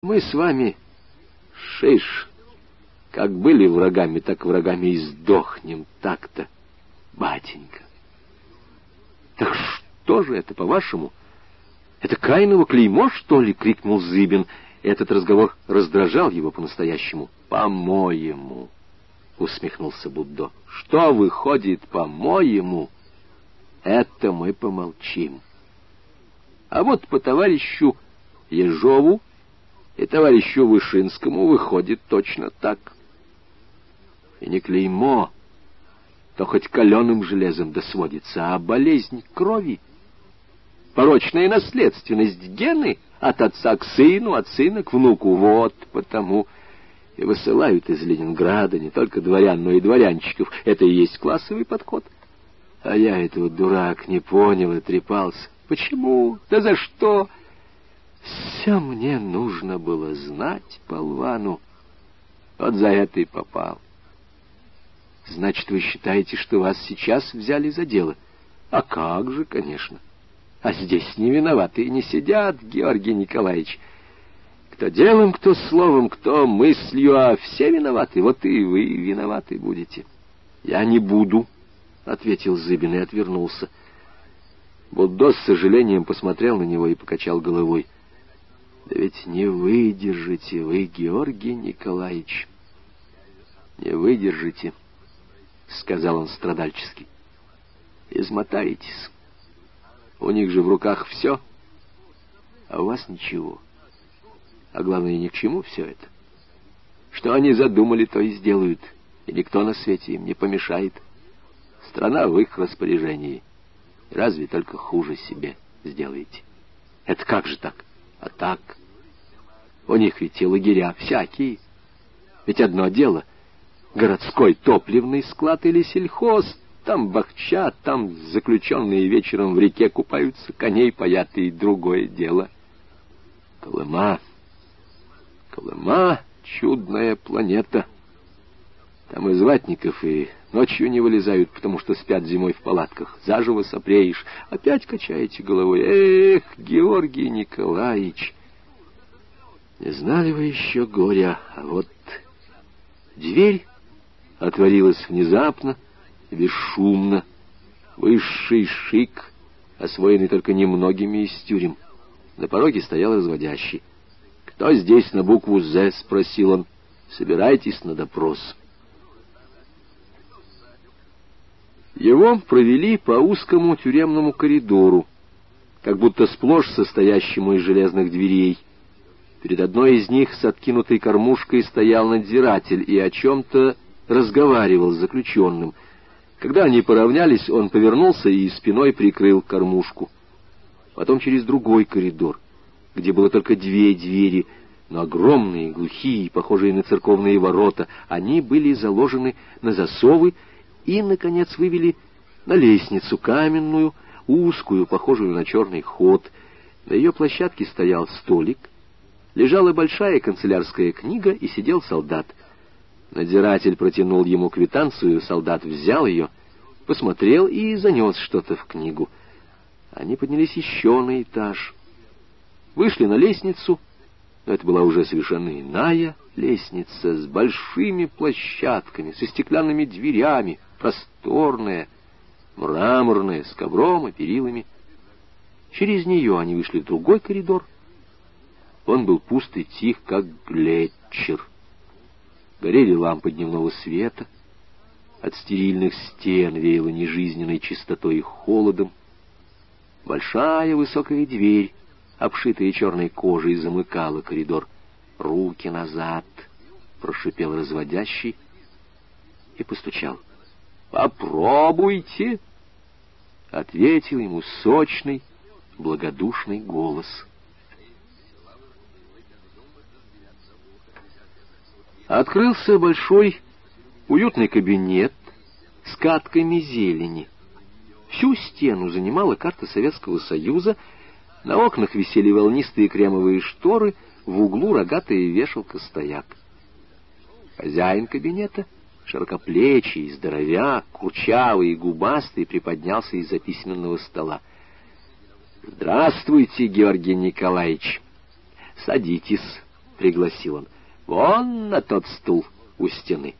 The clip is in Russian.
Мы с вами, шиш, как были врагами, так врагами и сдохнем так-то, батенька. Так что же это, по-вашему? Это Каиново клеймо, что ли? — крикнул Зыбин. Этот разговор раздражал его по-настоящему. По-моему, — усмехнулся Буддо. Что выходит, по-моему? Это мы помолчим. А вот по товарищу Ежову и товарищу Вышинскому выходит точно так. И не клеймо, то хоть каленым железом досводится, а болезнь крови, порочная наследственность гены от отца к сыну, от сына к внуку. Вот потому и высылают из Ленинграда не только дворян, но и дворянчиков. Это и есть классовый подход. А я этого дурак не понял и трепался. Почему? Да за что? Все мне нужно было знать, полвану. Вот за это и попал. Значит, вы считаете, что вас сейчас взяли за дело? А как же, конечно. А здесь не виноватые не сидят, Георгий Николаевич. Кто делом, кто словом, кто мыслью, а все виноваты. Вот и вы виноваты будете. Я не буду, — ответил Зыбин и отвернулся. Буддо с сожалением посмотрел на него и покачал головой. — да ведь не выдержите вы, Георгий Николаевич. Не выдержите, сказал он страдальчески. Измотаетесь. У них же в руках все, а у вас ничего. А главное, ни к чему все это. Что они задумали, то и сделают, и никто на свете им не помешает. Страна в их распоряжении. Разве только хуже себе сделаете. Это как же так? А так, у них ведь и лагеря всякие. Ведь одно дело — городской топливный склад или сельхоз. Там бахчат, там заключенные вечером в реке купаются, коней паят, и другое дело. Колыма, Колыма — чудная планета. Там из ватников и ночью не вылезают, потому что спят зимой в палатках. Заживо сопреешь. Опять качаете головой. Эх, Георгий Николаевич! Не знали вы еще горя, а вот дверь отворилась внезапно, бесшумно. Высший шик, освоенный только немногими из тюрем. На пороге стоял разводящий. «Кто здесь на букву «З»?» — спросил он. «Собирайтесь на допрос». Его провели по узкому тюремному коридору, как будто сплошь состоящему из железных дверей. Перед одной из них с откинутой кормушкой стоял надзиратель и о чем-то разговаривал с заключенным. Когда они поравнялись, он повернулся и спиной прикрыл кормушку. Потом через другой коридор, где было только две двери, но огромные, глухие, похожие на церковные ворота, они были заложены на засовы и, наконец, вывели на лестницу каменную, узкую, похожую на черный ход. На ее площадке стоял столик, лежала большая канцелярская книга и сидел солдат. Надзиратель протянул ему квитанцию, солдат взял ее, посмотрел и занес что-то в книгу. Они поднялись еще на этаж, вышли на лестницу, но это была уже совершенно иная лестница с большими площадками, со стеклянными дверями, просторная, мраморная, с ковром и перилами. Через нее они вышли в другой коридор. Он был пуст и тих, как глетчер. Горели лампы дневного света. От стерильных стен веяло нежизненной чистотой и холодом. Большая высокая дверь, обшитая черной кожей, замыкала коридор. «Руки назад!» — прошипел разводящий и постучал. «Попробуйте!» — ответил ему сочный, благодушный голос. Открылся большой, уютный кабинет с катками зелени. Всю стену занимала карта Советского Союза, на окнах висели волнистые кремовые шторы, в углу рогатая вешалка-стояк. Хозяин кабинета — широкоплечий, здоровяк, курчавый и губастый, приподнялся из-за письменного стола. «Здравствуйте, Георгий Николаевич! Садитесь!» пригласил он. «Вон на тот стул у стены».